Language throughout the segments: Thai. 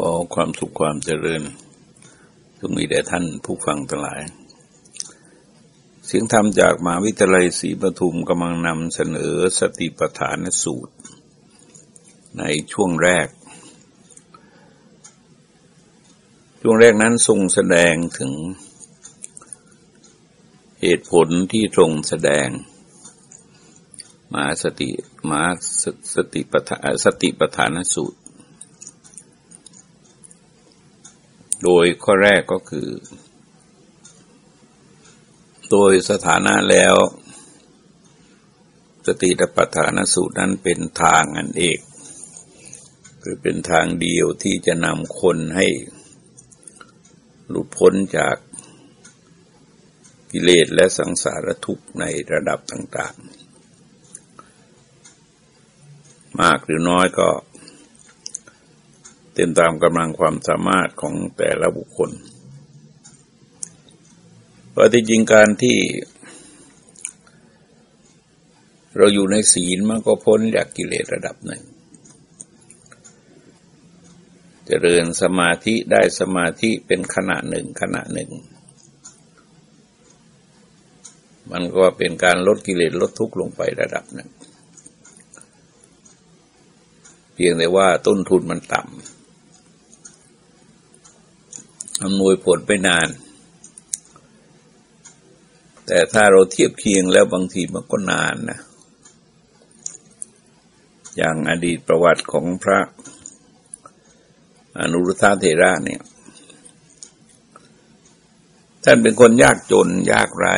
ขอความสุขความเจริญจงมีแด่ท่านผู้ฟังทั้งหลาย เสียงธรรมจากมหาวิทยาลัยศรีปทุมกำลังนำเสนอสติปัฏฐานสูตร ในช่วงแรก ช่วงแรกนั้นทรงแสดงถึงเหตุผลที่ตรงแสดงมาสติมาสติปัฏฐานสติปัฏฐานสูตร โดยข้อแรกก็คือ โดยสถานะแล้ว สติปัฏฐานสูตรนั้นเป็นทางอันเอกคือเป็นทางเดียวที่จะนำคนให้หลุดพ้นจากกิเลสและสังสารทุกข์ในระดับต่าง ๆ มากหรือน้อยก็ เต็มตามกำลังความสามารถของแต่ละบุคคลเพราะที่จริงการที่ เราอยู่ในศีลมันก็พ้นจากกิเลสระดับหนึ่งจเจริญสมาธิได้สมาธิเป็นขณะหนึ่งขณะหนึ่ง มันก็เป็นการลดกิเลสลดทุกข์ลงไประดับหนึ่ง เพียงแต่ว่าต้นทุนมันต่ำ อำนวยผลไปนาน แต่ถ้าเราเทียบเคียงแล้วบางทีมันก็นานนะ อย่างอดีตประวัติของพระอนุรุทธาเถระเนี่ย ท่านเป็นคนยากจนยากไร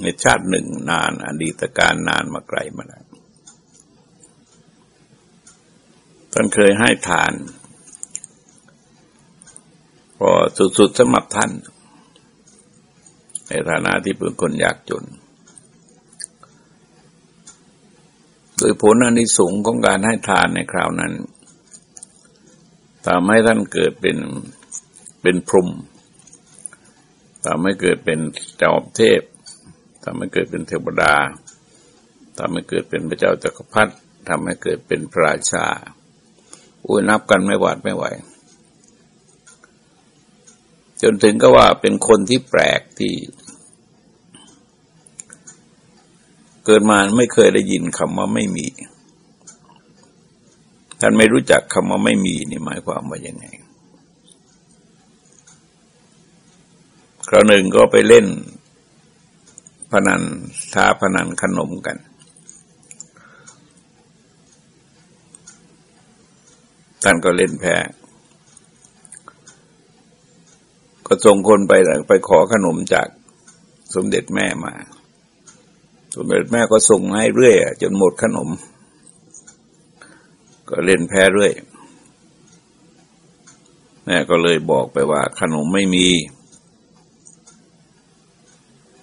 ในชาติหนึ่งนานอดีตการนานมาไกลมาแล้วท่านเคยให้ทาน พอสุดๆสำหรับท่าน ในฐานะที่เป็นคนยากจน โดยผลอันิสงส์ของการให้ทานในคราวนั้นทำให้ท่านเกิดเป็นเป็นพรหมทำให้เกิดเป็นเจ้าเทพทำให้เกิดเป็นเทวดาทำให้เกิดเป็นพระเจ้าจักรพรรดิทำให้เกิดเป็นพระราชาอุ้ยนับกันไม่หวาดไม่ไหว จนถึงก็ว่าเป็นคนที่แปลกที่ เกิดมาไม่เคยได้ยินคำว่าไม่มี ท่านไม่รู้จักคำว่าไม่มีนี่หมายความว่ายังไง คราวหนึ่งก็ไปเล่น พนันท้าพนันขนมกันท่านก็เล่นแพ้ ก็ส่งคนไปไปขอขนมจากสมเด็จแม่มา สมเด็จแม่ก็ส่งให้เรื่อยจนหมดขนม ก็เล่นแพ้เรื่อยแม่ก็เลยบอกไปว่าขนมไม่มี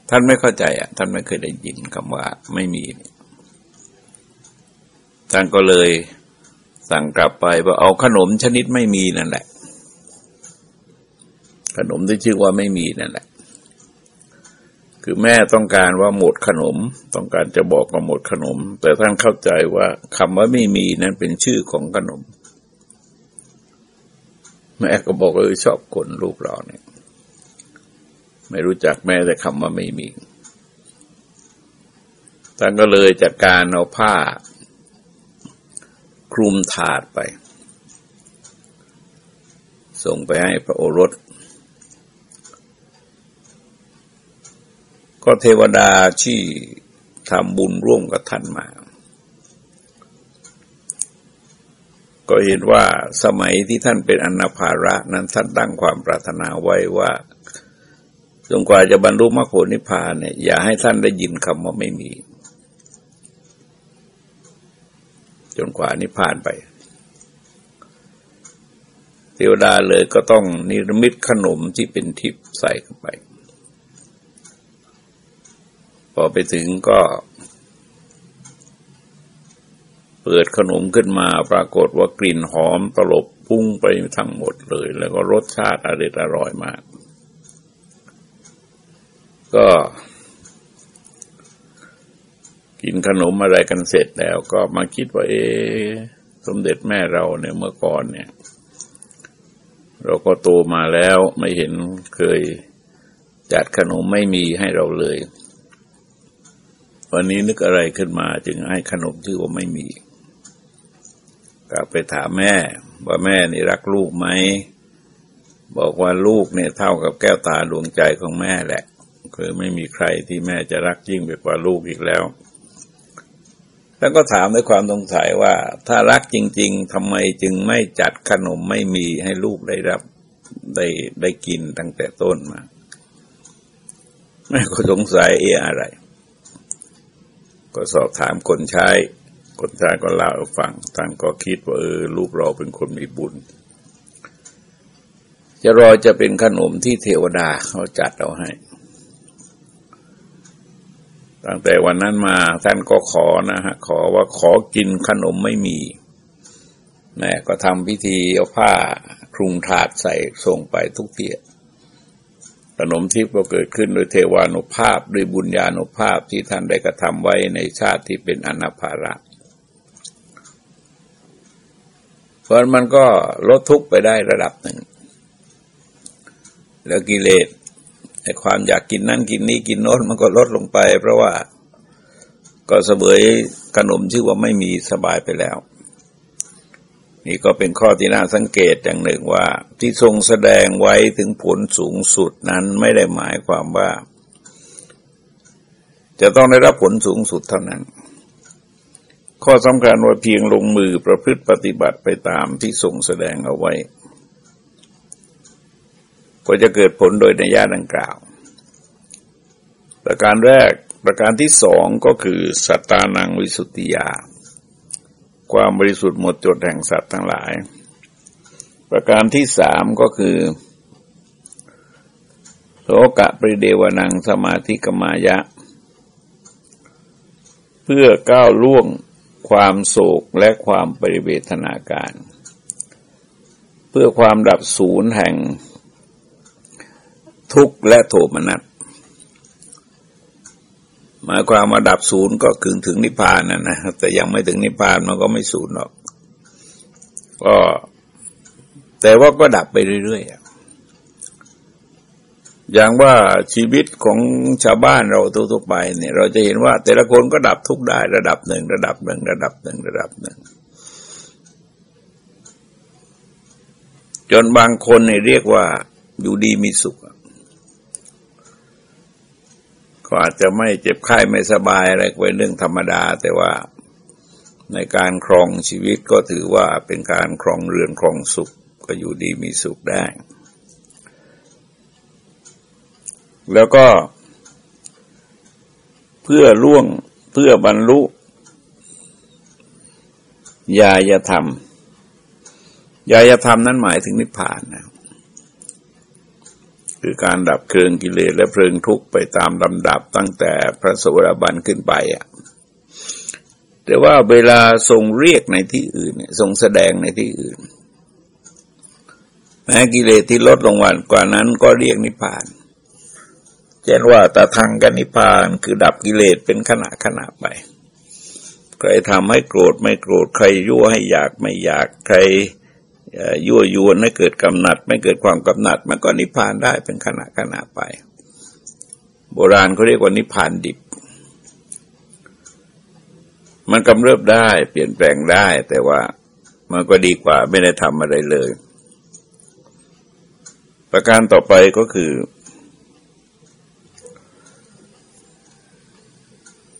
ท่านไม่เข้าใจอะ ท่านไม่เคยได้ยินคำว่าไม่มี ท่านก็เลยสั่งกลับไปว่าเอาขนมชนิดไม่มีนั่นแหละ ขนมที่ชื่อว่าไม่มีนั่นแหละ คือแม่ต้องการว่าหมดขนม ต้องการจะบอกว่าหมดขนม แต่ท่านเข้าใจว่าคำว่าไม่มีนั้นเป็นชื่อของขนม แม่ก็บอกเลยชอบคนลูกเราเนี่ย ไม่รู้จักแม่แต่คำว่าไม่มีท่านก็เลยจัดการเอาผ้า คลุมถาดไป ส่งไปให้พระโอรส ก็เทวดาที่ทำบุญร่วมกับท่านมา ก็เห็นว่าสมัยที่ท่านเป็นอนาภาระนั้นท่านตั้งความปรารถนาไว้ว่าจนกว่าจะบรรลุมรรคผลนิพพานเนี่ยอย่าให้ท่านได้ยินคำว่าไม่มี จนกว่านิพพานไป เทวดาเลยก็ต้องนิรมิตขนมที่เป็นทิพย์ใส่เข้าไป พอไปถึงก็ เปิดขนมขึ้นมาปรากฏว่ากลิ่นหอมตลบพุ่งไปทั้งหมดเลย แล้วก็รสชาติอร่อยอร่อยมาก ก็กินขนมอะไรกันเสร็จแล้วก็มาคิดว่า เอสมเด็จแม่เราเนี่ยเมื่อก่อนเนี่ย เราก็โตมาแล้วไม่เห็นเคยจัดขนมไม่มีให้เราเลย วันนี้นึกอะไรขึ้นมาจึงให้ขนมที่ว่าไม่มีกลับไปถามแม่ ว่าแม่นี่รักลูกไหม บอกว่าลูกเนี่ยเท่ากับแก้วตาดวงใจของแม่แหละ คือไม่มีใครที่แม่จะรักยิ่งไปกว่าลูกอีกแล้ว แล้วก็ถามด้วยความสงสัยว่า ถ้ารักจริง ๆทำไมจึงไม่จัดขนมไม่มีให้ลูกได้รับได้ได้กินตั้งแต่ต้นมาแม่ก็สงสัยเอออะไร ก็สอบถามคนใช้ คนใช้ก็เล่าฟังท่านก็คิดว่าเออลูกเราเป็นคนมีบุญ จะรอจะเป็นขนมที่เทวดาเขาจัดเอาให้ ตั้งแต่วันนั้นมาท่านก็ขอนะฮะขอว่าขอกินขนมไม่มีแม่ก็ทำพิธีเอาผ้าคลุงถาดใส่ส่งไปทุกเทีย นมทิพย์ก็เกิดขึ้นโดยเทวานุภาพด้วยบุญญาณุภาพที่ท่านได้กระทำไว้ในชาติที่เป็นอนาภาระเพราะมันก็ลดทุกข์ไปได้ระดับหนึ่ง แล้วกิเลสไอ้ความอยากกินนั่นกินนี้กินโน้นมันก็ลดลงไป เพราะว่าก็เสบยขนมชื่อว่าไม่มีสบายไปแล้ว นี่ก็เป็นข้อที่น่าสังเกตอย่างหนึ่งว่าที่ทรงแสดงไว้ถึงผลสูงสุดนั้นไม่ได้หมายความว่า จะต้องได้รับผลสูงสุดเท่านั้น ข้อสำคัญว่าเพียงลงมือประพฤติปฏิบัติไปตามที่ทรงแสดงเอาไว้ ก็จะเกิดผลโดยในญาดังกล่าว ประการแรกประการที่สองก็คือสัตตานังวิสุทธิยา ความบริสุทธิ์หมดจดแห่งสัตว์ทั้งหลาย ประการที่สามก็คือโลกะปริเดวนังสมาธิกมายะ เพื่อก้าวล่วงความโศกและความปริเวทนาการ เพื่อความดับศูนย์แห่งทุกข์และโทมนัส หมายความมาดับศูนย์ก็ถึงถึงนิพพานนะนะแต่ยังไม่ถึงนิพพานมันก็ไม่ศูนย์หรอก ก็ แต่ว่าก็ดับไปเรื่อยๆอย่างว่าชีวิตของชาวบ้านเราทั่วๆไปเนี่ย เราจะเห็นว่า แต่ละคนก็ดับทุกได้ระดับหนึ่งระดับหนึ่งระดับหนึ่งระดับหนึ่งจนบางคนเนี่ยเรียกว่าอยู่ดีมีสุข ก็อาจจะไม่เจ็บไข้ไม่สบายอะไรเป็นเรื่องธรรมดา แต่ว่าในการครองชีวิตก็ถือว่าเป็นการครองเรือนครองสุขก็อยู่ดีมีสุขได้ แล้วก็เพื่อล่วงเพื่อบรรลุยายธรรม ยายธรรมนั้นหมายถึงนิพพานนะ คือการดับเพลิงกิเลสและเพลิงทุกข์ไปตามลำดับตั้งแต่พระโสดาบันขึ้นไปอะแต่ว่าเวลาทรงเรียกในที่อื่นทรงแสดงในที่อื่น แม้กิเลสที่ลดลงวันกว่านั้นก็เรียกนิพพานเช่นว่าตาทางกันนิพพานคือดับกิเลสเป็นขณะขณะไป ใครทำให้โกรธไม่โกรธ ใครยั่วให้อยากไม่อยาก ใคร ยั่วยวนไม่เกิดกำหนัด ไม่เกิดความกำหนัด มันก็นิพพานได้เป็นขณะขณะไป โบราณเขาเรียกว่านิพพานดิบ มันกำเริบได้เปลี่ยนแปลงได้ แต่ว่ามันก็ดีกว่าไม่ได้ทำอะไรเลย ประการต่อไปก็คือ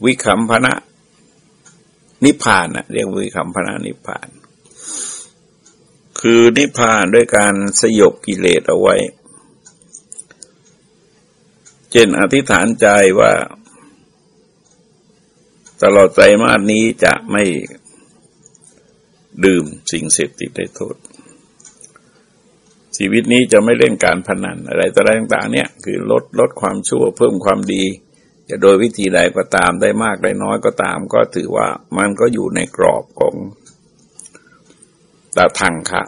วิคัมพนะนิพพานนะเรียกวิคัมพนะนิพพาน คือนิพพานด้วยการสยบกิเลสเอาไว้เจนอธิษฐานใจว่า ตลอดใจมาสนี้จะไม่ดื่มสิ่งเสพติดได้โทษ ชีวิตนี้จะไม่เล่นการพนันอะไรต่างๆ เนี่ย คือลดลดความชั่วเพิ่มความดี จะโดยวิธีใดก็ตามได้มากได้น้อยก็ตาม ก็ถือว่ามันก็อยู่ในกรอบของ ตาทังคะ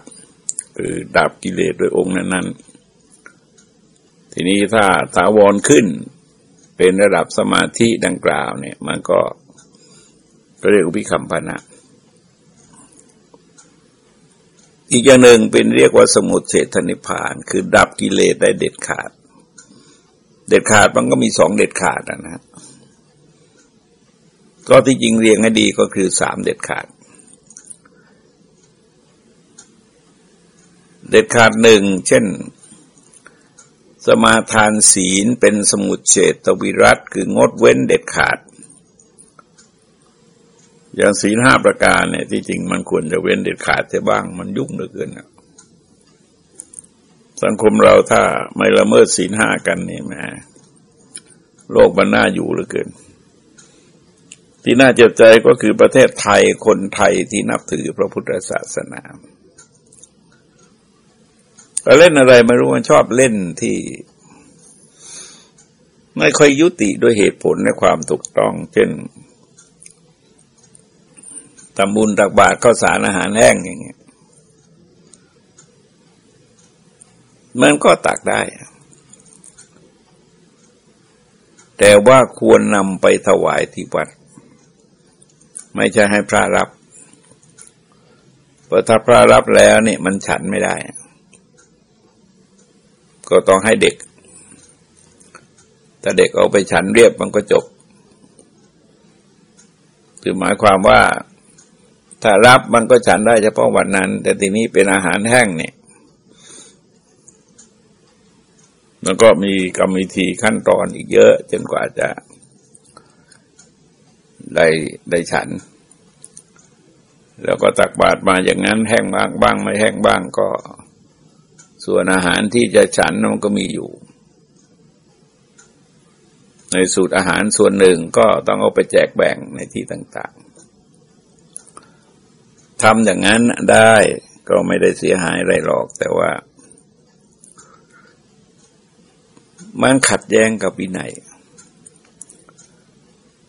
คือดับกิเลสโดยองค์นั้นๆ ทีนี้ถ้าถาวรขึ้นเป็นระดับสมาธิดังกล่าวเนี่ย มันก็ก็เรียกวิคัมพนะ อีกอย่างหนึ่งเป็นเรียกว่าสมุทเฉทนิพาน คือดับกิเลสได้เด็ดขาด เด็ดขาดมันก็มีสองเด็ดขาดนะฮะก็ที่จริงเรียงให้ดีก็คือสามเด็ดขาด เด็ดขาดหนึ่ง เช่น สมาทานศีลเป็นสมุทเฉตวิรัตคืองดเว้นเด็ดขาด อย่างศีลห้าประการเนี่ยที่จริงมันควรจะเว้นเด็ดขาดแต่บ้างมันยุ่งเหลือเกินสังคมเราถ้าไม่ละเมิดศีลห้ากันนี่แม่โลกมันน่าอยู่เหลือเกิน ที่น่าเจ็บใจก็คือประเทศไทยคนไทยที่นับถือพระพุทธศาสนา เล่นอะไรไม่รู้มันชอบเล่นที่ ไม่ค่อยยุติด้วยเหตุผลในความถูกต้อง เช่นตำบุญตักบาตรข้าวสารอาหารแห้งอย่างเงี้ยมันก็ตักได้ แต่ว่าควรนำไปถวายที่วัด ไม่ใช่ให้พระรับเพราะถ้าพระรับแล้วเนี่ยมันฉันไม่ได้ ก็ต้องให้เด็ก ถ้าเด็กเอาไปฉันเรียบมันก็จบคือหมายความว่าถ้ารับมันก็ฉันได้เฉพาะวันนั้น แต่ทีนี้เป็นอาหารแห้งเนี่ยมันก็มีกรรมวิธีขั้นตอนอีกเยอะ จนกว่าจะได้ได้ฉัน แล้วก็ตักบาตรมาอย่างนั้นแห้งบ้างบ้าง ไม่แห้งบ้างก็ ส่วนอาหารที่จะฉันมันก็มีอยู่ ในสูตรอาหารส่วนหนึ่งก็ต้องเอาไปแจกแบ่งในที่ต่าง ๆทำอย่างนั้นได้ก็ไม่ได้เสียหายอะไรหรอก แต่ว่า มันขัดแย้งกับวินัย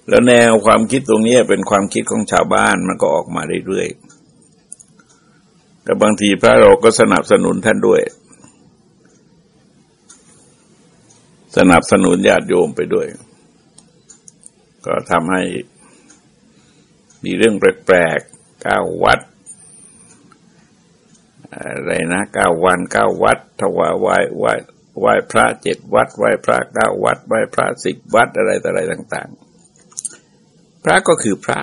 แล้วแนวความคิดตรงนี้เป็นความคิดของชาวบ้านมันก็ออกมาเรื่อยๆแต่บางทีพระเราก็สนับสนุนท่านด้วย สนับสนุนญาติโยมไปด้วย ก็ทำให้มีเรื่องแปลกๆเก้าวัดอะไรนะเก้าวันเก้าวัด ถวายไหว้ไหว้ไหว้พระเจ็ดวัด ไหว้พระเก้าวัด ไหว้พระสิบวัดอะไรต่ออะไรต่าง ๆ พระก็คือพระ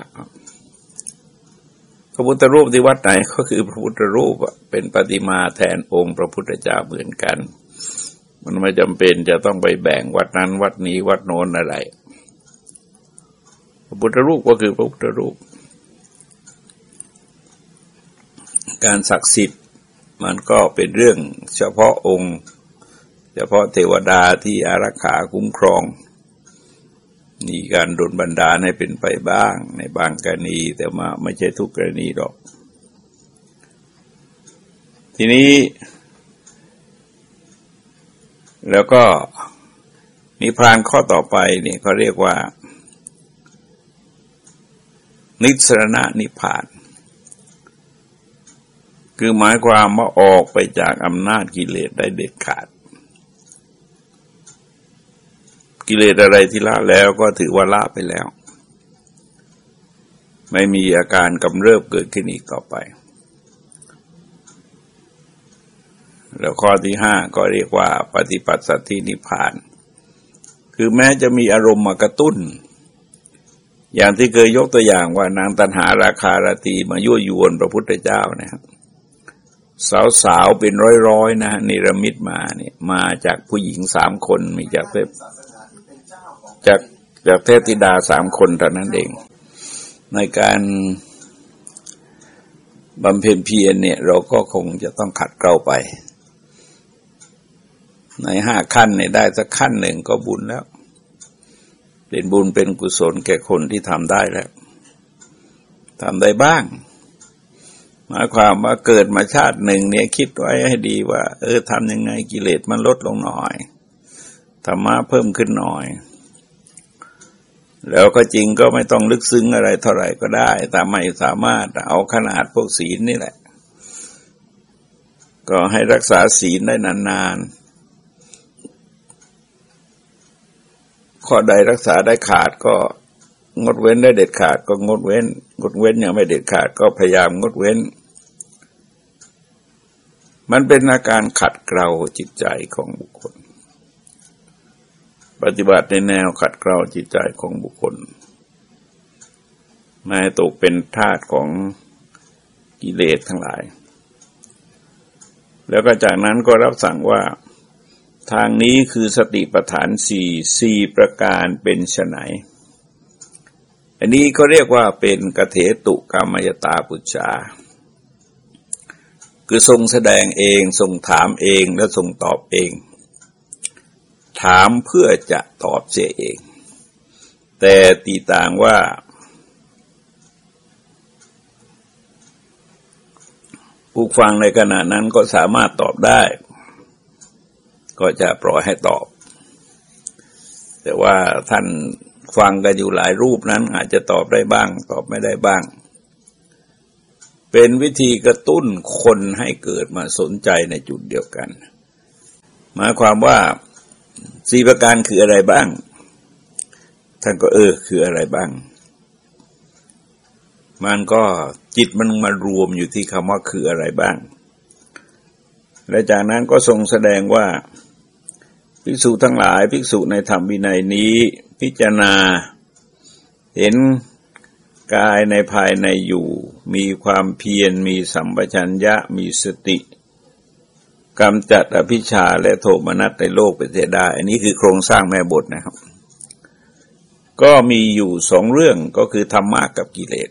พระพุทธรูปที่วัดไหนก็คือพระพุทธรูปเป็นปฏิมาแทนองค์พระพุทธเจ้าเหมือนกัน มันไม่จำเป็นจะต้องไปแบ่งวัดนั้น วัดนี้วัดโน้นอะไร พระพุทธรูปก็คือพระพุทธรูป การศักดิ์สิทธิ์มันก็เป็นเรื่องเฉพาะองค์ เฉพาะเทวดาที่อารักขาคุ้มครอง มีการดลบันดาลให้เป็นไปบ้าง ในบางกรณีแต่มาไม่ใช่ทุกกรณีหรอก ทีนี้ แล้วก็นิพพานข้อต่อไปเนี่ยเขาเรียกว่า นิสรณะนิพพาน คือหมายความว่าออกไปจากอำนาจกิเลสได้เด็ดขาด กิเลสอะไรที่ละแล้วก็ถือว่าละไปแล้ว ไม่มีอาการกำเริบเกิดขึ้นอีกต่อไป แล้วข้อที่ห้าก็เรียกว่าปฏิปัสสตินิพพาน คือแม้จะมีอารมณ์มากระตุ้น อย่างที่เคยยกตัวอย่างว่านางตันหาราคาราตีมายั่วยวนพระพุทธเจ้านะครับสาวๆเป็นร้อยๆนะนิรมิตมาเนี่ยมาจากผู้หญิงสามคนมีจากเทพจากจากเทพธิดาสามคนเท่านั้นเอง ในการบำเพ็ญเพียรเนี่ย เราก็คงจะต้องขัดเกลาไป ในห้าขั้นเนี่ยได้สักขั้นหนึ่งก็บุญแล้ว เป็นบุญเป็นกุศลแก่คนที่ทำได้แล้วทำได้บ้าง หมายความว่าเกิดมาชาติหนึ่งเนี่ยคิดไว้ให้ดีว่า เออทำยังไงกิเลสมันลดลงหน่อยธรรมะเพิ่มขึ้นหน่อย แล้วก็จริงก็ไม่ต้องลึกซึ้งอะไรเท่าไหร่ก็ได้ แต่ไม่สามารถเอาขนาดพวกศีลนี่แหละ ก็ให้รักษาศีลได้นานๆ ข้อใดรักษาได้ขาดก็งดเว้นได้เด็ดขาดก็งดเว้น งดเว้นอย่างไม่เด็ดขาดก็พยายามงดเว้น มันเป็นอาการขัดเกลาจิตใจของบุคคล ปฏิบัติในแนวขัดเกลาจิตใจของบุคคลไม่ตกเป็นทาสของกิเลสทั้งหลาย แล้วก็จากนั้นก็รับสั่งว่า ทางนี้คือสติปัฏฐานสี่สี่ประการเป็นไฉนอันนี้ก็เรียกว่าเป็นกเถตุกรรมยตาปุจชาคือทรงแสดงเองทรงถามเองและทรงตอบเอง ถามเพื่อจะตอบเสียเอง แต่ตีต่างว่า ผู้ฟังในขณะนั้นก็สามารถตอบได้ ก็จะปล่อยให้ตอบ แต่ว่าท่านฟังกันอยู่หลายรูปนั้น อาจจะตอบได้บ้าง ตอบไม่ได้บ้าง เป็นวิธีกระตุ้นคนให้เกิดมาสนใจในจุดเดียวกัน หมายความว่าสีประการคืออะไรบ้าง ท่านก็เออคืออะไรบ้าง มันก็จิตมันมารวมอยู่ที่คำว่าคืออะไรบ้างและจากนั้นก็ทรงแสดงว่า ภิกษุทั้งหลายภิกษุในธรรมวินัยนี้ พิจารณา เห็นกายในภายในอยู่ มีความเพียรมีสัมปชัญญะมีสติกำจัดอภิชาและโทมนัสในโลกไปเสียได้ อันนี้คือโครงสร้างแม่บทนะครับ ก็มีอยู่สองเรื่องก็คือธรรมะกับกิเลส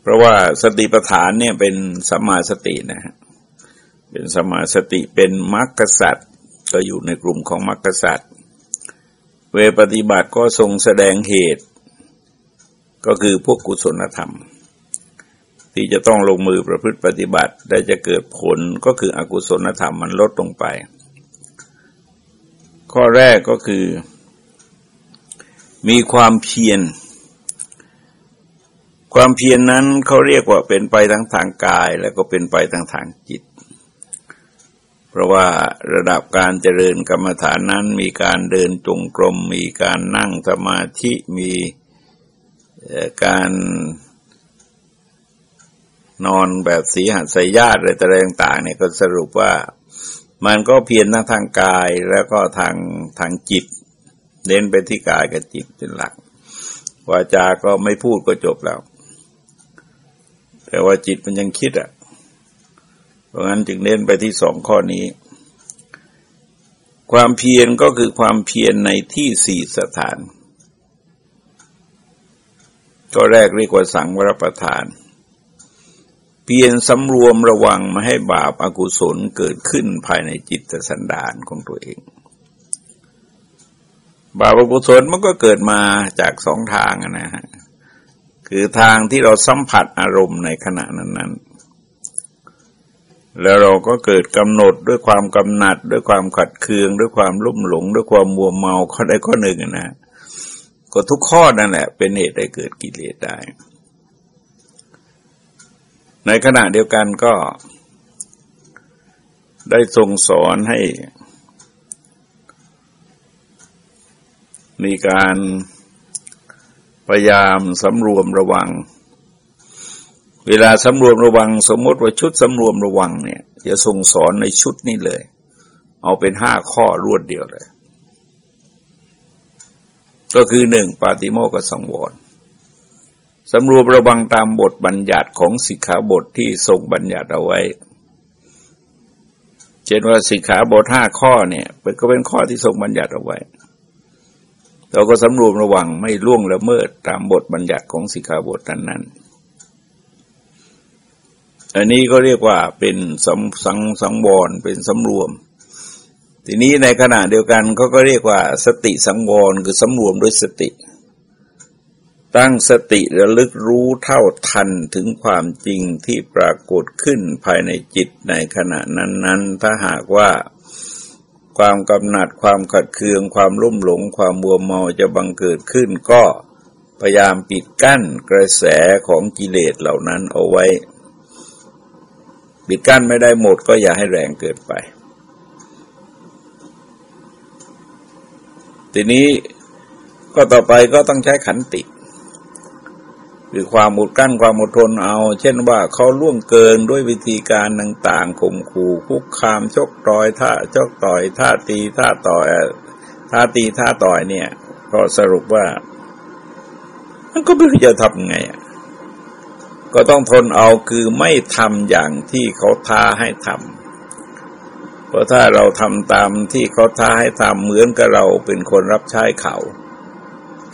เพราะว่าสติปัฏฐานเนี่ยเป็นสัมมาสตินะฮะเป็นสัมมาสติเป็นมรรคสัตว์ ก็อยู่ในกลุ่มของมรรคสัตว์เวปฏิบัติก็ทรงแสดงเหตุ ก็คือพวกกุศลธรรม ที่จะต้องลงมือประพฤติปฏิบัติได้จะเกิดผลก็คืออกุศลธรรมมันลดลงไป ข้อแรกก็คือ มีความเพียรความเพียรนนั้นเขาเรียกว่าเป็นไปทั้งทางกาย แล้วก็เป็นไปทั้งทางจิต ราะว่าระดับการเจริญกรรมฐานนั้นมีการเดินจงกรม มีการนั่งสมาธิมีการนอนแบบสีหัสยาตอะไรต่างๆเนี่ยก็สรุปว่ามันก็เพียรทั้งทางกายแล้วก็ทางทางจิตเน้นไปที่กายกับจิตเป็นหลักวาจาก็ไม่พูดก็จบแล้ว แต่ว่าจิตมันยังคิดอะ ราะงั้นจึงเน้นไปที่สองข้อนี้ ความเพียรก็คือความเพียรในที่สี่สถาน ก็แรกเรียกว่าสังวรประทาน เพียรสำรวมระวังมาให้บาปอากุศลเกิดขึ้นภายในจิตสันดานของตัวเอง บาปอากุศลมันก็เกิดมาจากสองทางนะฮะคือทางที่เราสัมผัสอารมณ์ในขณะนั้นๆ แล้วเราก็เกิดกำหนดด้วยความกำหนัด ด้วยความขัดเคือง ด้วยความลุ่มหลง ด้วยความมัวเมาข้อใดข้อหนึ่งนะก็ทุกข้อนั่นแหละ เป็นเหตุให้เกิดกิเลสได้ ในขณะเดียวกันก็ ได้ทรงสอนให้ มีการพยายามสำรวมระวัง เวลาสำรวมระวังสมมติว่าชุดสำรวมระวังเนี่ยจะทรงสอนในชุดนี้เลย เอาเป็นห้าข้อรวดเดียวเลย ก็คือหนึ่งปาติโมกสังวรสำรวมระวังตามบทบัญญัติของสิกขาบทที่ทรงบัญญัติเอาไว้ เช่นว่าสิกขาบทห้าข้อเนี่ยก็เป็นข้อที่ทรงบัญญัติเอาไว้ เราก็สำรวมระวังไม่ล่วงละเมิดตามบทบัญญัติของสิกขาบทนั้นนั้น อันนี้ก็เรียกว่าเป็นสังสังสังวรเป็นสำรวม ทีนี้ในขณะเดียวกันเขาก็เรียกว่า สติสังวรคือสำรวมด้วยสติ ตั้งสติระลึกรู้เท่าทันถึงความจริงที่ปรากฏขึ้นภายในจิตในขณะนั้น ๆ ถ้าหากว่าความกำหนัดความขัดเคือง ความรุ่มหลง ความบัวเมาจะบังเกิดขึ้น ก็พยายามปิดกั้นกระแสของกิเลสเหล่านั้นเอาไว้ ปิดกั้นไม่ได้หมดก็อย่าให้แรงเกินไป ทีนี้ก็ต่อไปก็ต้องใช้ขันติ คือความอดกั้นความอดทนเอา เช่นว่าเขาล่วงเกินด้วยวิธีการต่างๆข่มขู่คุกคามชกต่อยท่าชกต่อยท่าตีท่าต่อยท่าตีท่าต่อยเนี่ย ก็สรุปว่า มันก็ไม่รู้จะทำไง ก็ต้องทนเอาคือไม่ทำอย่างที่เขาท้าให้ทำเพราะถ้าเราทำตามที่เขาท้าให้ทำเหมือนกับเราเป็นคนรับใช้เขา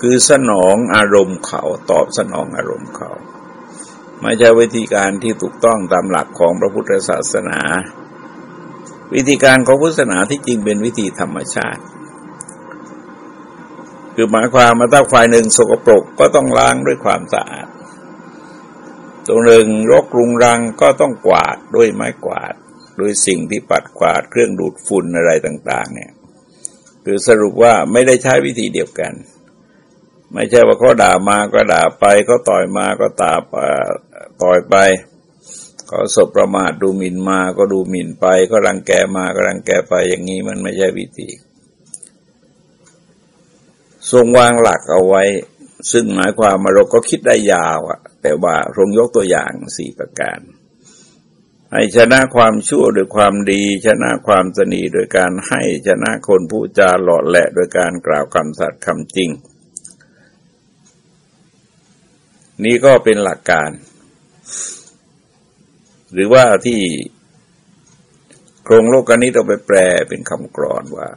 คือสนองอารมณ์เขาตอบสนองอารมณ์เขา ไม่ใช่วิธีการที่ถูกต้องตามหลักของพระพุทธศาสนา วิธีการของพุทธศาสนาที่จริงเป็นวิธีธรรมชาติคือหมายความมาถ้าฝ่ายหนึ่งสกปรกก็ต้องล้างด้วยความสะอาด ตรงหนึ่งรกรุงรังก็ต้องกวาดด้วยไม้กวาดด้วยสิ่งที่ปัดกวาดเครื่องดูดฝุ่นอะไรต่าง ๆ เนี่ย คือสรุปว่าไม่ได้ใช้วิธีเดียวกัน ไม่ใช่ว่าเขาด่ามาก็ด่าไปเขาต่อยมาก็ตาต่อยไปเขาสบประมาทดูหมิ่นมาก็ดูหมิ่นไป ก็รังแกมาก็รังแกไปอย่างนี้มันไม่ใช่วิธีทรงวางหลักเอาไว้ ซึ่งหมายความมาเราก็คิดได้ยาวอะแต่ว่าทรงยกตัวอย่างสี่ประการให้ชนะความชั่วโดยความดี ชนะความสนีโดยการให้ชนะคนผู้จาหล่อแหละ โดยการกล่าวคำสัตย์คำจริง นี่ก็เป็นหลักการ หรือว่าที่โครงโลกนี้เราไปแปลเป็นคำกรอนว่า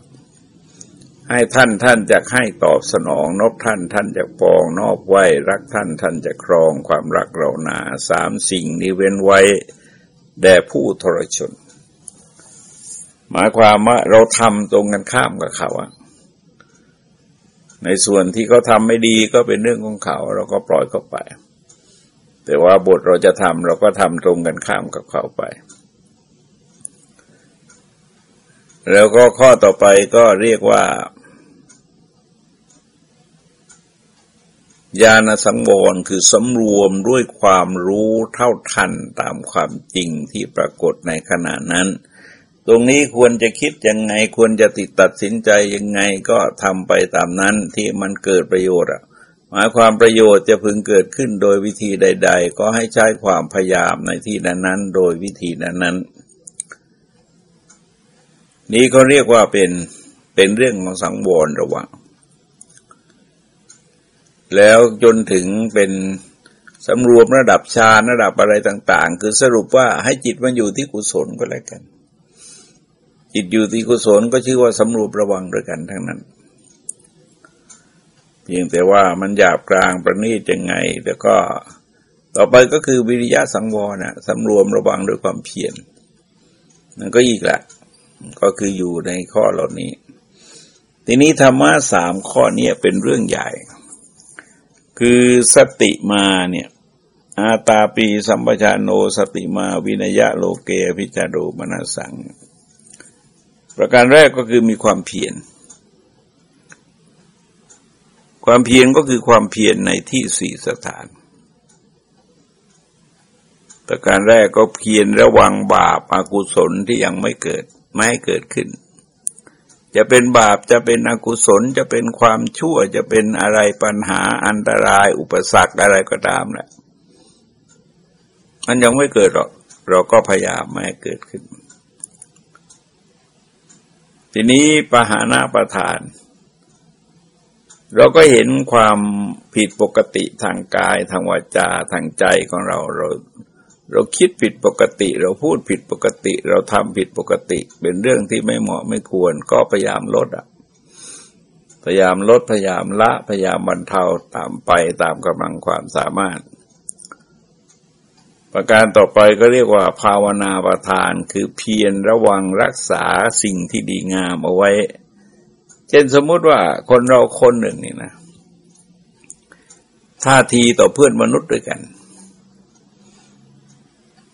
ให้ท่านท่านจะให้ตอบสนองนบท่านท่านจะปอง นอบไว้ รักท่านท่านจะครองความรักเราหนาสามสิ่งนี้เว้นไว้ แด่ผู้ทรชน หมายความว่าเราทำตรงกันข้ามกับเขาอะในส่วนที่เขาทำไม่ดีก็เป็นเรื่องของเขา เราก็ปล่อยเขาไป แต่ว่าบทเราจะทำเราก็ทำตรงกันข้ามกับเขาไปแล้วก็ข้อต่อไปก็เรียกว่า ญาณสังวรคือสำรวมด้วยความรู้เท่าทันตามความจริงที่ปรากฏในขณะนั้น ตรงนี้ควรจะคิดยังไงควรจะติดตัดสินใจยังไงก็ทำไปตามนั้นที่มันเกิดประโยชน์อะหมายความประโยชน์จะพึงเกิดขึ้นโดยวิธีใด ๆ ก็ให้ใช้ความพยายามในที่นั้นๆ โดยวิธีนั้นๆ นี้ก็เรียกว่าเป็นเป็นเรื่องของสังวรระวัง แล้วจนถึงเป็นสำรวมระดับฌานระดับอะไรต่าง ๆ คือสรุปว่าให้จิตมันอยู่ที่กุศลก็แล้วกัน จิตอยู่ที่กุศลก็ชื่อว่าสำรวมระวังด้วยกันทั้งนั้น เพียงแต่ว่ามันหยาบกลางประณีตยังไง แล้วก็ต่อไปก็คือวิริยะสังวรนะสำรวมระวังด้วยความเพียรนั่นก็อีกแหละก็คืออยู่ในข้อเหล่านี้ ทีนี้ธรรมะสามข้อนี้เป็นเรื่องใหญ่ คือสติมาเนี่ยอาตาปีสัมปชานโนสติมาวินยะโลเกพิจารุมนาสัง ประการแรกก็คือมีความเพียรความเพียรก็คือความเพียรในที่สี่สถาน ประการแรกก็เพียรระวังบาปอากุศลที่ยังไม่เกิด ไม่ให้เกิดขึ้น จะเป็นบาปจะเป็นอกุศลจะเป็นความชั่วจะเป็นอะไรปัญหาอันตราย อุปสรรคอะไรก็ตามแหละมันยังไม่เกิดหรอก เราก็พยายามไม่ให้เกิดขึ้น ทีนี้ปหานาประทาน เราก็เห็นความผิดปกติทางกาย ทางวาจา ทางใจของเราเรา เราคิดผิดปกติ เราพูดผิดปกติ เราทำผิดปกติ เป็นเรื่องที่ไม่เหมาะไม่ควร ก็พยายามลดอะ พยายามลดพยายามละ พยายามบรรเทาตามไปตามกำลังความสามารถ ประการต่อไปก็เรียกว่า ภาวนาประทานคือเพียรระวังรักษาสิ่งที่ดีงามเอาไว้ เช่นสมมติว่าคนเราคนหนึ่งนี่นะท่าทีต่อเพื่อนมนุษย์ด้วยกัน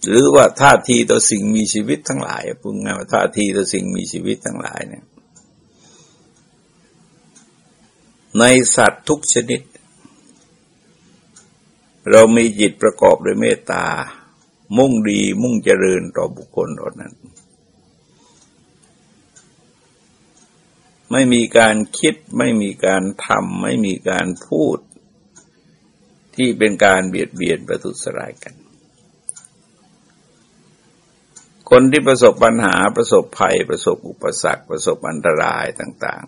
หรือว่าท่าทีต่อสิ่งมีชีวิตทั้งหลายพูดง่ายว่าท่าทีต่อสิ่งมีชีวิตทั้งหลายเนี่ยในสัตว์ทุกชนิด เรามีจิตประกอบด้วยเมตตา มุ่งดีมุ่งเจริญต่อบุคคลเหล่านั้น ไม่มีการคิดไม่มีการทำไม่มีการพูด ที่เป็นการเบียดเบียนประทุษร้ายกัน คนที่ประสบปัญหาประสบภัย ประสบอุปสรรค ประสบอันตรายต่าง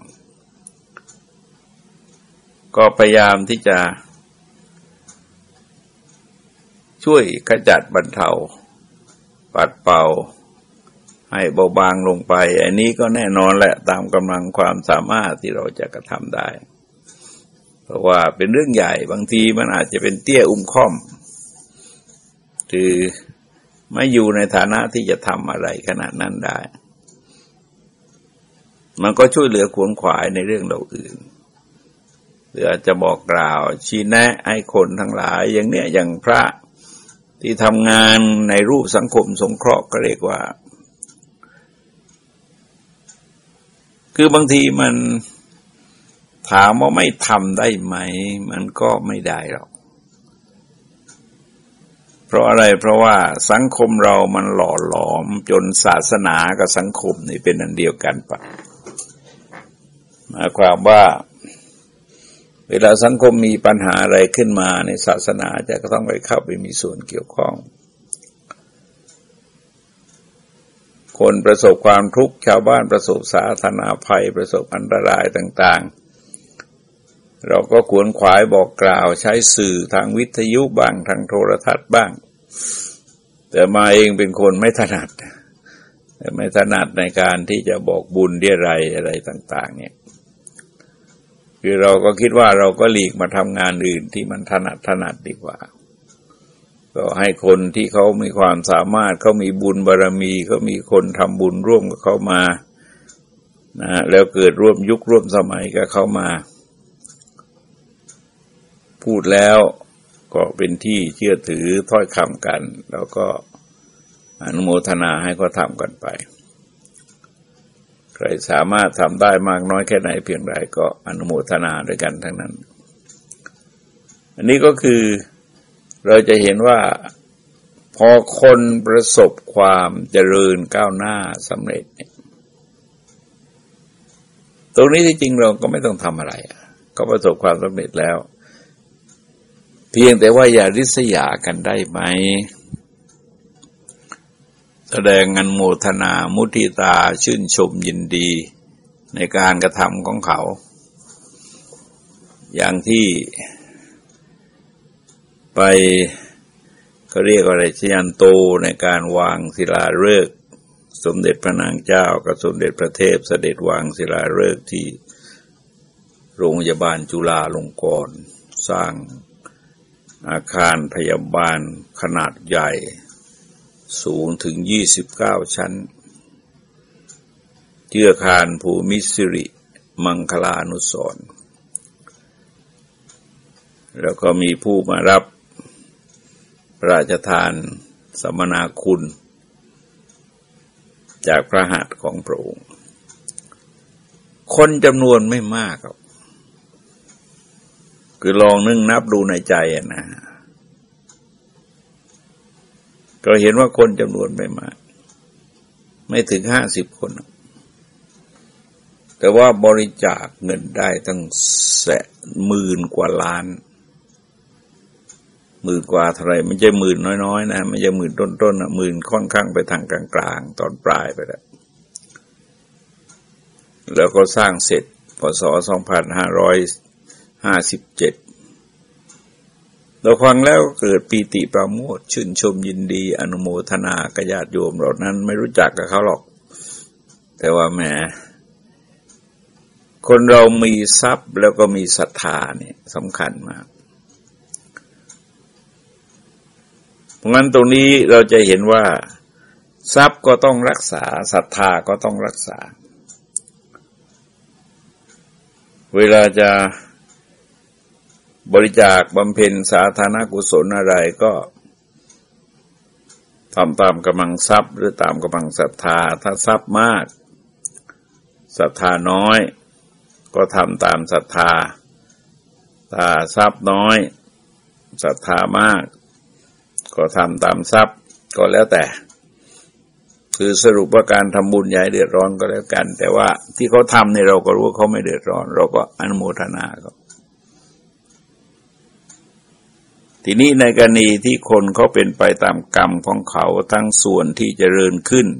ๆ ก็พยายามที่จะ ช่วยขจัดบรรเทา ปัดเป่า ให้เบาบางลงไป อันนี้ก็แน่นอนแหละตามกำลังความสามารถที่เราจะกระทำได้ เพราะว่าเป็นเรื่องใหญ่บางทีมันอาจจะเป็นเตี้ยอุ้มค่อม คือ ไม่อยู่ในฐานะที่จะทำอะไรขนาดนั้นได้ มันก็ช่วยเหลือขวนขวายในเรื่องเราอื่นหรืออาจจะบอกกล่าวชี้แนะให้คนทั้งหลาย อย่างเนี้ยอย่างพระที่ทำงานในรูปสังคมสงเคราะห์ก็เรียกว่า คือบางทีมันถามว่าไม่ทำได้ไหม มันก็ไม่ได้หรอก ราะอะไรเพราะว่าสังคมเรามันหล่อหลอมจนศาสนากับสังคมนี่เป็นอันเดียวกันปะหมายความว่า เวลาสังคมมีปัญหาอะไรขึ้นมาในศาสนาจะก็ต้องไปเข้าไปมีส่วนเกี่ยวข้อง คนประสบความทุกข์ชาวบ้านประสบสาธารณภัยประสบอันตรายต่าง ๆ เราก็ควรขวายบอกกล่าวใช้สื่อทางวิทยุบ้างทางโทรทัศน์บ้าง แต่มาเองเป็นคนไม่ถนัด ไม่ถนัดในการที่จะบอกบุญเรียไรอะไรต่าง ๆ เนี่ย คือเราก็คิดว่าเราก็หลีกมาทำงานอื่นที่มันถนัดถนัดดีกว่า ก็ให้คนที่เขามีความสามารถเขามีบุญบารรมีเขามีคนทำบุญร่วมกับเขามานะแล้วเกิดร่วมยุคร่วมสมัยกับเขามา พูดแล้วก็เป็นที่เชื่อถือถ้อยคำกัน แล้วก็อนุโมทนาให้เขาทำกันไป ใครสามารถทำได้มากน้อยแค่ไหนเพียงไรก็อนุโมทนาด้วยกันทั้งนั้น อันนี้ก็คือเราจะเห็นว่าพอคนประสบความเจริญก้าวหน้าสำเร็จเนี่ยตรงนี้ที่จริงเราก็ไม่ต้องทำอะไรก็ประสบความสำเร็จแล้ว เพียงแต่ว่าอย่าริษยากันได้ไหม แสดงงันโมทนามุทิตาชื่นชมยินดีในการกระทำของเขา อย่างที่ไปเขาเรียกอะไรชยันโตในการวางศิลาฤกษ์สมเด็จพระนางเจ้ากับสมเด็จพระเทพเสด็จวางศิลาฤกษ์ที่โรงพยาบาลจุฬาลงกรณ์สร้าง อาคารพยาบาลขนาดใหญ่ สูงถึงยี่สิบเก้าชั้นเจือคารภูมิสิริ มังคลานุสรแล้วก็มีผู้มารับพระราชทานสมนาคุณ จากพระหัตถ์ของพระองค์ คนจำนวนไม่มากครับ คือลองนึ่งนับดูในใจนะ ก็เห็นว่าคนจำนวนไม่มากไม่ถึงห้าสิบคน แต่ว่าบริจาคเงินได้ตั้งแสนหมื่นกว่าล้านหมื่นกว่าเท่าไรมันจะหมื่นน้อยๆนะมันจะหมื่นต้นๆนะหมื่นค่อนข้างไปทางกลางๆ ตอนปลายไปแล้วแล้วก็สร้างเสร็จพศสองพันห้าร้อย ห้าสิบเจ็ดเราฟังแล้วเกิดปีติประโมทชื่นชมยินดี อนุโมทนากญาติโยมเหล่านั้นไม่รู้จักกับเขาหรอก แต่ว่าแหมคนเรามีทรัพย์แล้วก็มีศรัทธาเนี่ยสำคัญมากเพราะงั้นตรงนี้เราจะเห็นว่า ทรัพย์ก็ต้องรักษาศรัทธาก็ต้องรักษา เวลาจะ บริจาคบำเพ็ญสาธารณกุศลอะไรก็ทำตามกำลังทรัพย์ หรือตามกำลังศรัทธา ถ้าทรัพย์มากศรัทธาน้อย ก็ทำตามศรัทธา ถ้าทรัพย์น้อยศรัทธามาก ก็ทำตามทรัพย์ก็แล้วแต่ คือสรุปว่าการทำบุญใหญ่เดือดร้อนก็แล้วกัน แต่ว่าที่เขาทำในเราก็รู้ว่าเขาไม่เดือดร้อน เราก็อนุโมทนาเขา ทีนี้ในกรณีที่คนเขาเป็นไปตามกรรมของเขาทั้งส่วนที่จเจริญขึ้นจ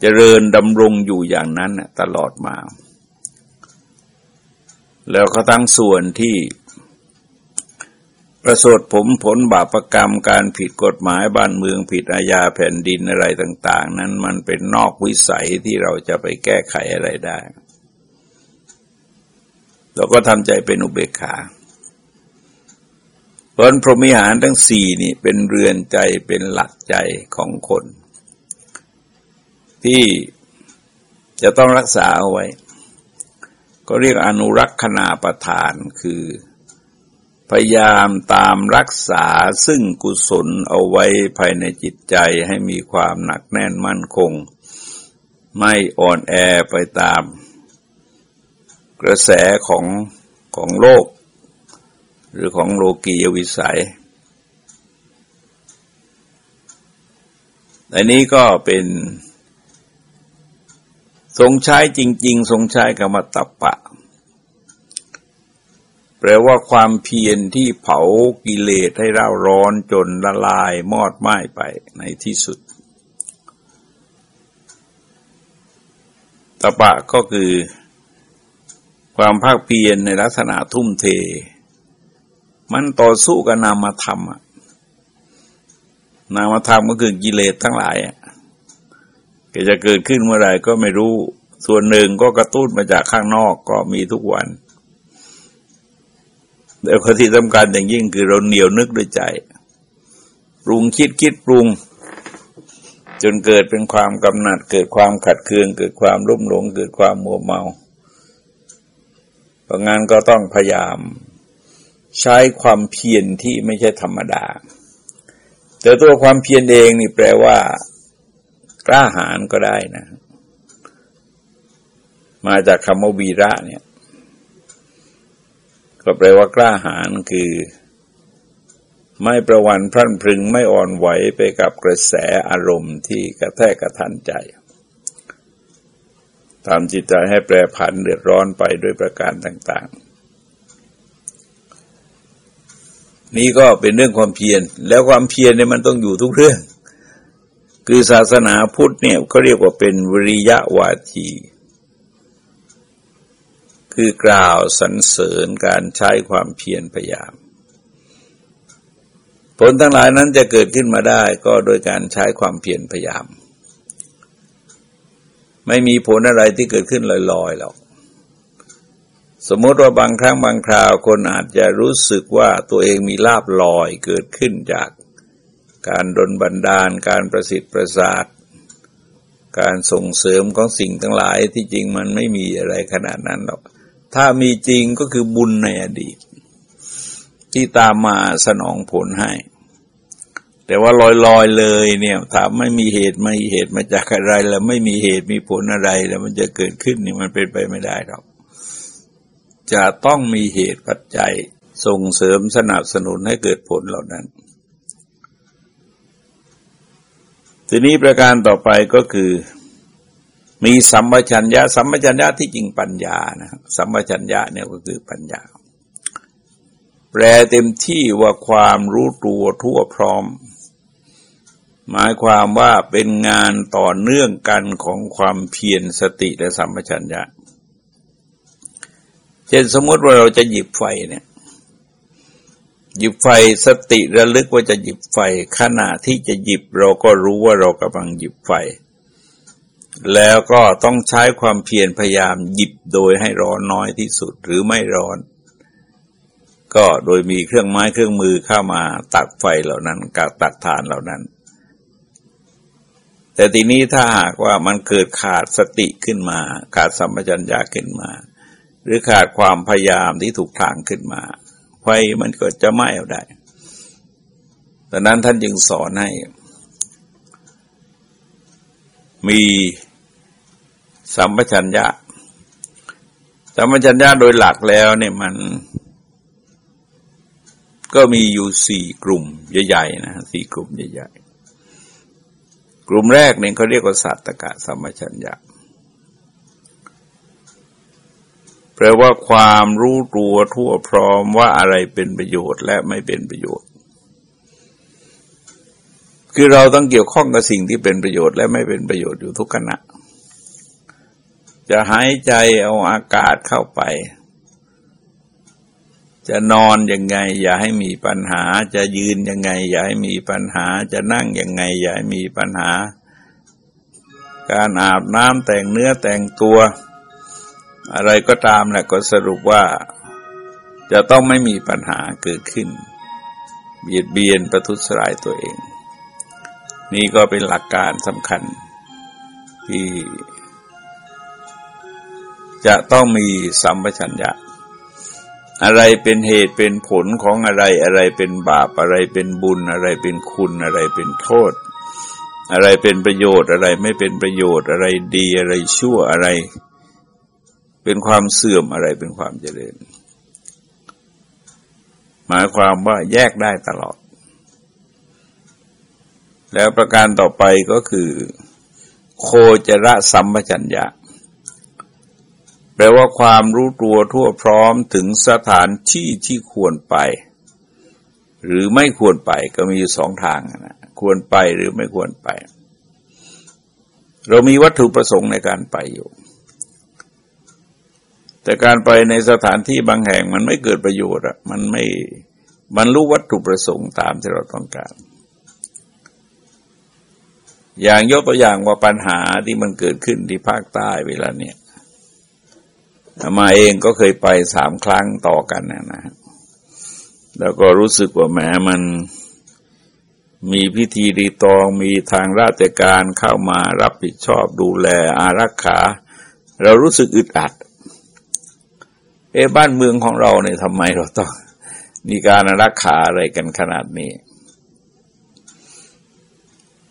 เจริญดำรงอยู่อย่างนั้นตลอดมา แล้วก็ทั้งส่วนที่ประสบผมผลบาปรกรรมการผิดกฎหมายบ้านเมืองผิดอาญาแผ่นดินอะไรต่าง ๆ นั้นมันเป็นนอกวิสัยที่เราจะไปแก้ไขอะไรได้ เราก็ทำใจเป็นอุเบกขา เพราะพรหมิหารทั้งสี่นี่เป็นเรือนใจเป็นหลักใจของคน ที่จะต้องรักษาเอาไว้ ก็เรียกอนุรักษณาประทานคือ พยายามตามรักษาซึ่งกุศลเอาไว้ภายในจิตใจให้มีความหนักแน่นมั่นคง ไม่อ่อนแอไปตามกระแสของของโลก หรือของโลกียวิสัย อันนี้ก็เป็น ทรงใช้จริง ๆ ทรงใช้กรรมตัปปะ แปลว่าความเพียรที่เผากิเลสให้เร่าร้อนจนละลายมอดไหม้ไปในที่สุดตปะก็คือความภาคเพียรในลักษณะทุ่มเท มันต่อสู้กับนามธรรมนามธรรมก็คือกิเลสทั้งหลายก็จะเกิดขึ้นเมื่อไหร่ก็ไม่รู้ ส่วนหนึ่งก็กระตุ้นมาจากข้างนอกก็มีทุกวัน แต่ข้อที่สำคัญอย่างยิ่งคือเราเหนียวนึกด้วยใจ ปรุงคิดคิดปรุง จนเกิดเป็นความกำหนัด เกิดความขัดเคือง เกิดความรุ่มหลง เกิดความมัวเมาเพราะงั้นก็ต้องพยายาม ใช้ความเพียรที่ไม่ใช่ธรรมดา แต่ตัวความเพียรเองนี่แปลว่า กล้าหาญก็ได้นะ มาจากคำว่าวีระเนี่ย ก็แปลว่ากล้าหาญคือ ไม่ประวันพรั่นพรึงไม่อ่อนไหวไปกับกระแสอารมณ์ที่กระแทกกระทันใจทำจิตใจให้แปรผันเดือดร้อนไปด้วยประการต่าง ๆ นี่ก็เป็นเรื่องความเพียร แล้วความเพียรเนี่ยมันต้องอยู่ทุกเรื่อง คือศาสนาพุทธเนี่ยเขาเรียกว่าเป็นวิริยะวาที คือกล่าวสรรเสริญการใช้ความเพียรพยายาม ผลทั้งหลายนั้นจะเกิดขึ้นมาได้ก็โดยการใช้ความเพียรพยายาม ไม่มีผลอะไรที่เกิดขึ้นลอยๆหรอก สมมติว่าบางครั้งบางคราวคนอาจจะรู้สึกว่าตัวเองมีลาบลอยเกิดขึ้นจากการดนบันดาล การประสิทธิ์ประสาท การส่งเสริมของสิ่งทั้งหลายที่จริงมันไม่มีอะไรขนาดนั้นหรอก ถ้ามีจริงก็คือบุญในอดีต ที่ตามมาสนองผลให้ แต่ว่าลอยๆเลยเนี่ยถามไม่มีเหตุไม่เหตุมาจากอะไร แล้วไม่มีเหตุมีผลอะไรแล้วมันจะเกิดขึ้นนี่มันเป็นไปไม่ได้หรอก จะต้องมีเหตุปัจจัยส่งเสริมสนับสนุนให้เกิดผลเหล่านั้น ทีนี้ประการต่อไปก็คือ มีสัมปชัญญะ สัมปชัญญะที่จริงปัญญานะสัมปชัญญะเนี่ยก็คือปัญญา แปลเต็มที่ว่าความรู้ตัวทั่วพร้อม หมายความว่าเป็นงานต่อเนื่องกันของความเพียรสติและสัมปชัญญะเช่นสมมติว่าเราจะหยิบไฟเนี่ยหยิบไฟสติระลึกว่าจะหยิบไฟขณะที่จะหยิบเราก็รู้ว่าเรากำลังหยิบไฟ แล้วก็ต้องใช้ความเพียรพยายามหยิบโดยให้ร้อนน้อยที่สุดหรือไม่ร้อน ก็โดยมีเครื่องไม้เครื่องมือเข้ามาตักไฟเหล่านั้นกับตักทานเหล่านั้น แต่ทีนี้ถ้าหากว่ามันเกิดขาดสติขึ้นมา ขาดสัมปชัญญะขึ้นมา หรือขาดความพยายามที่ถูกทางขึ้นมา ไฟมันก็จะไหม้เอาได้ดังนั้นท่านจึงสอนให้ มีสัมปชัญญะ สัมปชัญญะโดยหลักแล้วเนี่ยมัน ก็มีอยู่สี่กลุ่มใหญ่ๆนะสี่กลุ่มใหญ่ๆ กลุ่มแรกเนี่ยเขาเรียกว่าสัตตกะสัมปชัญญะ แปลว่าความรู้ตัวทั่วพร้อมว่าอะไรเป็นประโยชน์และไม่เป็นประโยชน์ คือเราต้องเกี่ยวข้องกับสิ่งที่เป็นประโยชน์และไม่เป็นประโยชน์อยู่ทุกขณะ จะหายใจเอาอากาศเข้าไป จะนอนยังไง อย่าให้มีปัญหา จะยืนยังไง อย่าให้มีปัญหา จะนั่งยังไง อย่าให้มีปัญหา การอาบน้ำแต่งเนื้อแต่งตัว อะไรก็ตามแหละก็สรุปว่าจะต้องไม่มีปัญหาเกิดขึ้น เบียดเบียนประทุษร้ายตัวเอง นี่ก็เป็นหลักการสำคัญ ที่จะต้องมีสัมปชัญญะ อะไรเป็นเหตุเป็นผลของอะไรอะไรเป็นบาปอะไรเป็นบุญอะไรเป็นคุณอะไรเป็นโทษ อะไรเป็นประโยชน์อะไรไม่เป็นประโยชน์อะไรดีอะไรชั่วอะไร เป็นความเสื่อมอะไรเป็นความเจริญ หมายความว่าแยกได้ตลอด แล้วประการต่อไปก็คือ โคจระสัมปชัญญะ แปลว่าความรู้ตัวทั่วพร้อมถึงสถานที่ที่ควรไป หรือไม่ควรไปก็มีสองทางนะควรไปหรือไม่ควรไป เรามีวัตถุประสงค์ในการไปอยู่ แต่การไปในสถานที่บางแห่งมันไม่เกิดประโยชน์อะมันไม่บรรลุวัตถุประสงค์ตามที่เราต้องการ อย่างยกตัวอย่างว่าปัญหาที่มันเกิดขึ้นที่ภาคใต้เวลาเนี่ยมาเองก็เคยไปสามครั้งต่อกันนะนะ แล้วก็รู้สึกว่าแหมมันมีพิธีรีตองมีทางราชการเข้ามารับผิดชอบดูแลอารักขา เรารู้สึกอึดอัด เอ๊บ้านเมืองของเราเนี่ยทำไมเราต้องมีการรักขาอะไรกันขนาดนี้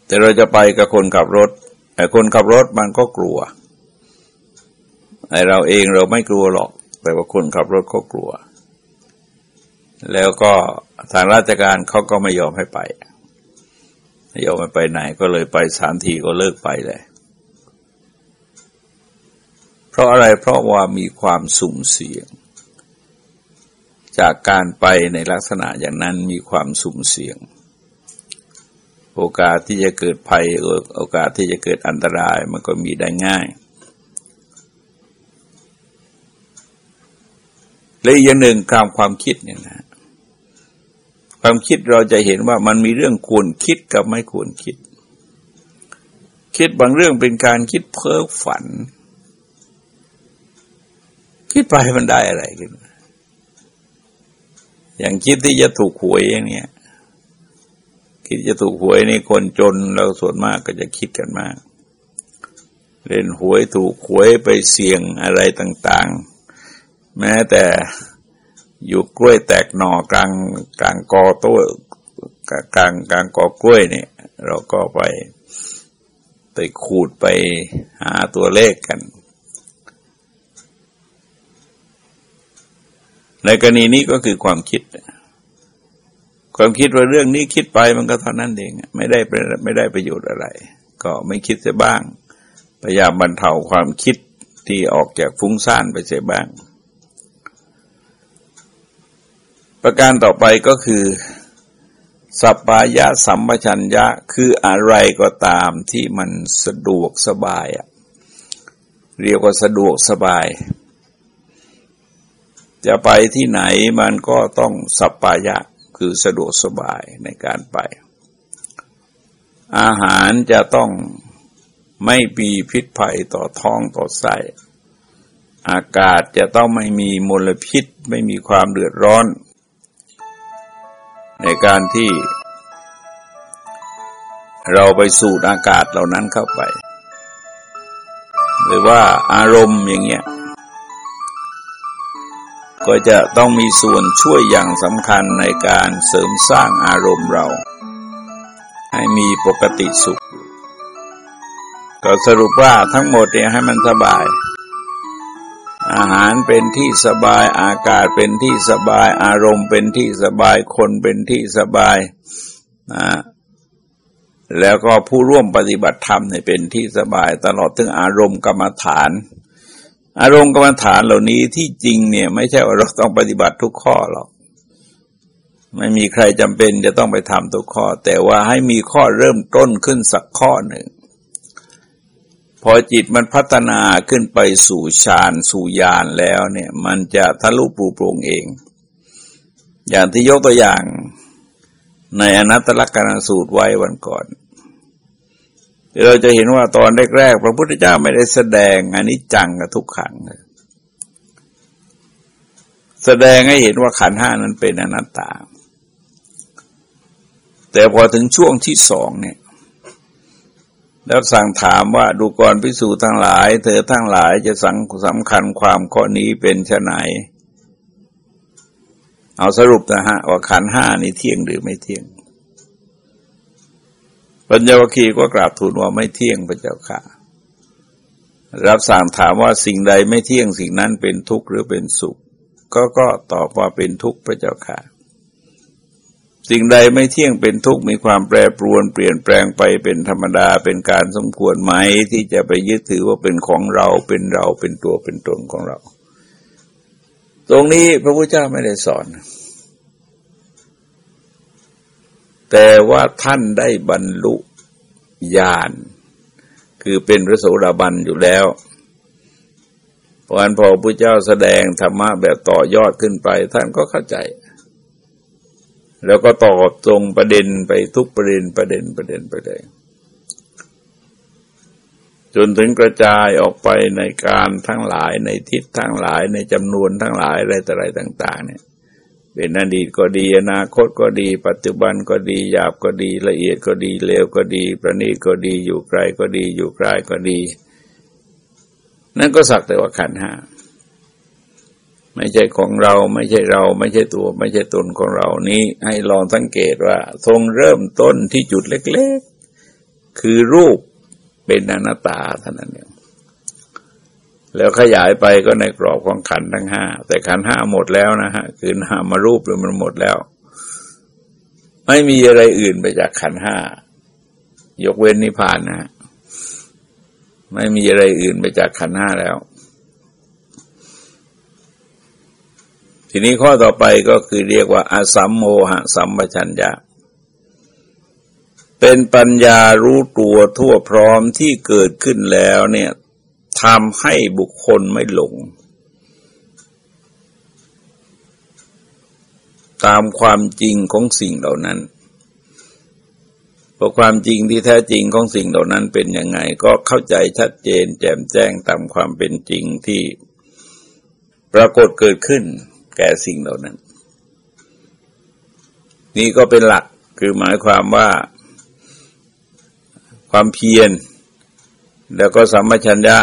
แต่เราจะไปกับคนขับรถแต่คนขับรถมันก็กลัวไอเราเองเราไม่กลัวหรอก แต่ว่าคนขับรถเขากลัว แล้วก็ทางราชการเขาก็ไม่ยอมให้ไปไม่ยอมให้ไปไหนก็เลยไปสามทีก็เลิกไปเลย เพราะอะไรเพราะว่ามีความสุ่มเสี่ยง จากการไปในลักษณะอย่างนั้นมีความสุ่มเสี่ยง โอกาสที่จะเกิดภัยโอกาสที่จะเกิดอันตรายมันก็มีได้ง่ายและอีกอย่างหนึ่งการความคิดเนี่ยนะ ความคิดเราจะเห็นว่ามันมีเรื่องควรคิดกับไม่ควรคิด คิดบางเรื่องเป็นการคิดเพ้อฝัน คิดไปมันได้อะไรขึ้น อย่างคิดที่จะถูกหวยอย่างเนี้ย คิดจะถูกหวยนี่คนจนเราส่วนมากก็จะคิดกันมาก เล่นหวยถูกหวยไปเสี่ยงอะไรต่าง ๆ แม้แต่อยู่กล้วยแตกหน่อกลางกลางกอโต้กลางกลางกลางกอกล้วยเนี่ย เราก็ไปไปขูดไปหาตัวเลขกัน ในกรณีนี้ก็คือความคิด ความคิดว่าเรื่องนี้คิดไปมันก็เท่านั้นเองไม่ได้ไม่ได้ประโยชน์อะไร ก็ไม่คิดเสียบ้าง พยายามบรรเทาความคิดที่ออกจากฟุ้งซ่านไปเสียบ้าง ประการต่อไปก็คือสัปปายะสัมปชัญญะคืออะไรก็ตามที่มันสะดวกสบายอะเรียกว่าสะดวกสบาย จะไปที่ไหนมันก็ต้องสัปปายะคือสะดวกสบายในการไป อาหารจะต้องไม่มีพิษภัยต่อท้องต่อไส้อากาศจะต้องไม่มีมลพิษไม่มีความเดือดร้อน ในการที่ เราไปสูดอากาศเหล่านั้นเข้าไป หรือว่าอารมณ์อย่างเงี้ย ก็จะต้องมีส่วนช่วยอย่างสำคัญในการเสริมสร้างอารมณ์เรา ให้มีปกติสุข ก็สรุปว่าทั้งหมดเนี่ยให้มันสบาย อาหารเป็นที่สบายอากาศเป็นที่สบายอารมณ์เป็นที่สบายคนเป็นที่สบายนะแล้วก็ผู้ร่วมปฏิบัติธรรมเนี่ยเป็นที่สบายตลอดถึงอารมณ์กรรมฐาน อารมณ์กรรมฐานเหล่านี้ที่จริงเนี่ย ไม่ใช่ว่าเราต้องปฏิบัติทุกข้อหรอกไม่มีใครจำเป็นจะต้องไปทำทุกข้อ แต่ว่าให้มีข้อเริ่มต้นขึ้นสักข้อหนึ่ง พอจิตมันพัฒนาขึ้นไปสู่ฌานสู่ญาณแล้วเนี่ย มันจะทะลุปูโปรงเอง อย่างที่ยกตัวอย่างในอนัตตลกนสูตรไว้วันก่อน เราจะเห็นว่าตอนแรกๆพระพุทธเจ้าไม่ได้แสดงอันนี้จังกับทุกขังเลยแสดงให้เห็นว่าขันห้านั้นเป็นอนัตตา แต่พอถึงช่วงที่สองเนี่ย แล้วสั่งถามว่าดูก่อนพิสูจน์ทั้งหลาย เธอทั้งหลายจะสังสำคัญความข้อนี้เป็นชไหน เอาสรุปนะฮะ ว่าขันห้านี่เที่ยงหรือไม่เที่ยง ปัญญวคีก็กราบทูลว่าไม่เที่ยงพระเจ้าค่ะ รับสั่งถามว่าสิ่งใดไม่เที่ยงสิ่งนั้นเป็นทุกข์หรือเป็นสุข ก็ก็ตอบว่าเป็นทุกข์พระเจ้าค่ะ สิ่งใดไม่เที่ยงเป็นทุกข์มีความแปรปรวนเปลี่ยนแปลงไปเป็นธรรมดาเป็นการสมควรไหมที่จะไปยึดถือว่าเป็นของเราเป็นเราเป็นตัวเป็นตนของเรา ตรงนี้พระพุทธเจ้าไม่ได้สอน แต่ว่าท่านได้บรรลุญาณคือเป็นพระโสดาบันอยู่แล้วเพราะฉะนั้นพอพระเจ้าแสดงธรรมะแบบต่อยอดขึ้นไป ท่านก็เข้าใจ แล้วก็ตอบตรงประเด็นไปทุกประเด็นประเด็นประเด็นไปเลยจนถึงกระจายออกไปในการทั้งหลายในทิศทั้งหลายในจำนวนทั้งหลายอะไรต่ออะไรต่าง ๆ เนี่ย เป็นอดีตก็ดีอนาคตก็ดี ปัจจุบันก็ดีหยาบก็ดีละเอียดก็ดีเลวก็ดี ประณีตก็ดีอยู่ไกลก็ดีอยู่ไกลก็ดี นั่นก็สักแต่ว่าขันห้าไม่ใช่ของเราไม่ใช่เรา ไม่ใช่ตัว ไม่ใช่ตนของเรานี้ให้ลองสังเกตว่า ทรงเริ่มต้นที่จุดเล็ก ๆ คือรูปเป็นอนัตตาเท่านั้นเอง แล้วขยายไปก็ในกรอบของขันทั้งห้าแต่ขันห้าหมดแล้วนะฮะคือนามารูปเลยมันหมดแล้ว ไม่มีอะไรอื่นไปจากขันห้ายกเว้นนิพพานนะไม่มีอะไรอื่นไปจากขันห้าแล้ว ทีนี้ข้อต่อไปก็คือเรียกว่าอาสัมโมหะสัมปชัญญะเป็นปัญญารู้ตัวทั่วพร้อมที่เกิดขึ้นแล้วเนี่ย ทำให้บุคคลไม่หลง ตามความจริงของสิ่งเหล่านั้นเพราะความจริงที่แท้จริงของสิ่งเหล่านั้นเป็นยังไง ก็เข้าใจชัดเจน แจ่มแจ้งตามความเป็นจริงที่ปรากฏเกิดขึ้นแก่สิ่งเหล่านั้น นี่ก็เป็นหลักคือหมายความว่า ความเพียร แล้วก็สัมมชัญญะ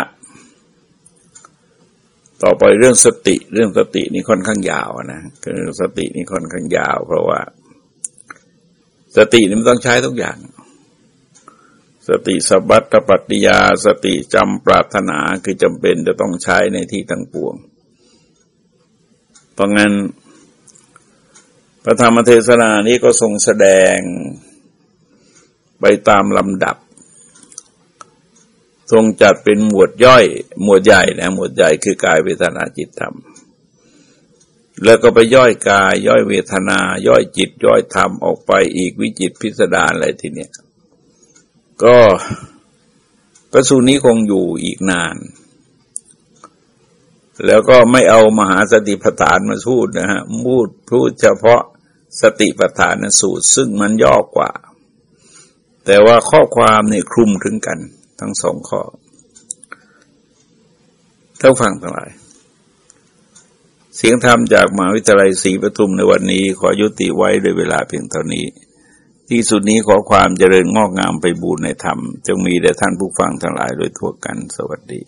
ต่อไปเรื่องสติเรื่องสตินี่ค่อนข้างยาวนะคือสตินี่ค่อนข้างยาว เพราะว่า สตินี่มันต้องใช้ทุกอย่าง สติสบัตตปัตติยา สติจำปรารถนาคือจำเป็นจะต้องใช้ในที่ทั้งปวงเพราะงั้นพระธรรมเทศนานี้ก็ทรงแสดงไปตามลำดับ ทรงจัดเป็นหมวดย่อย หมวดใหญ่นะหมวดใหญ่คือกายเวทนาจิตธรรม แล้วก็ไปย่อยกาย ย่อยเวทนา ย่อยจิต ย่อยธรรมออกไปอีกวิจิตพิสดารอะไรทีเนี้ยก็ประสูนี้คงอยู่อีกนาน แล้วก็ไม่เอามหาสติปัฏฐานมาพูดนะฮะพูดพูดเฉพาะสติปัฏฐานสูตร ซึ่งมันย่อกว่า แต่ว่าข้อความเนี่ยคลุมถึงกัน ทั้งสองข้อท่านฟังทั้งหลาย เสียงธรรมจากมหาวิทยาลัยศรีปทุมในวันนี้ ขอยุติไว้ด้วยเวลาเพียงเท่านี้ ที่สุดนี้ขอความเจริญงอกงามไปบูรณนธรรม จงมีแด่ท่านผู้ฟังทั้งหลายโดยทั่วกันสวัสดี